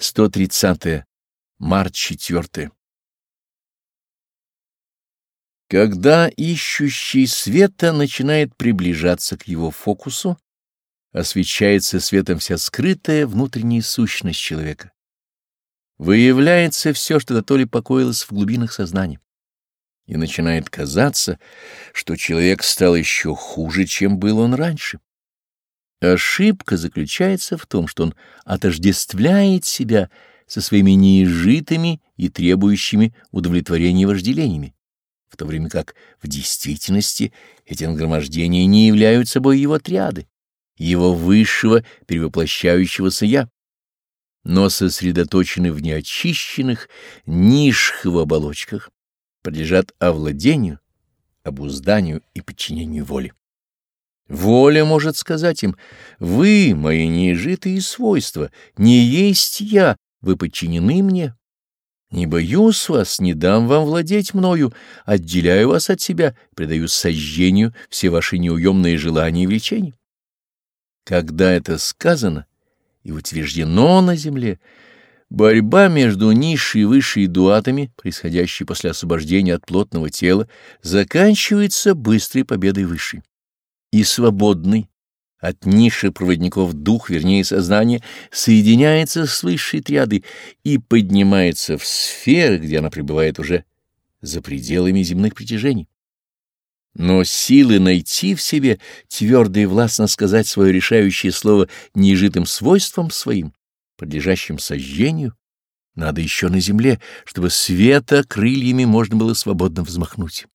130. Март 4. Когда ищущий света начинает приближаться к его фокусу, освещается светом вся скрытая внутренняя сущность человека. Выявляется все, что до ли покоилось в глубинах сознания. И начинает казаться, что человек стал еще хуже, чем был он раньше. Ошибка заключается в том, что он отождествляет себя со своими неизжитыми и требующими удовлетворения вожделениями, в то время как в действительности эти нагромождения не являются собой его отряды, его высшего перевоплощающегося «я», но сосредоточены в неочищенных, низших его оболочках, подлежат овладению, обузданию и подчинению воли. Воля может сказать им, «Вы, мои неизжитые свойства, не есть я, вы подчинены мне. Не боюсь вас, не дам вам владеть мною, отделяю вас от себя, предаю сожжению все ваши неуемные желания и влечения». Когда это сказано и утверждено на земле, борьба между низшей и высшей дуатами, происходящей после освобождения от плотного тела, заканчивается быстрой победой высшей и свободный от низших проводников дух, вернее сознание, соединяется с высшей триадой и поднимается в сферы, где она пребывает уже за пределами земных притяжений. Но силы найти в себе, твердо и властно сказать свое решающее слово нежитым свойством своим, подлежащим сожжению, надо еще на земле, чтобы света крыльями можно было свободно взмахнуть.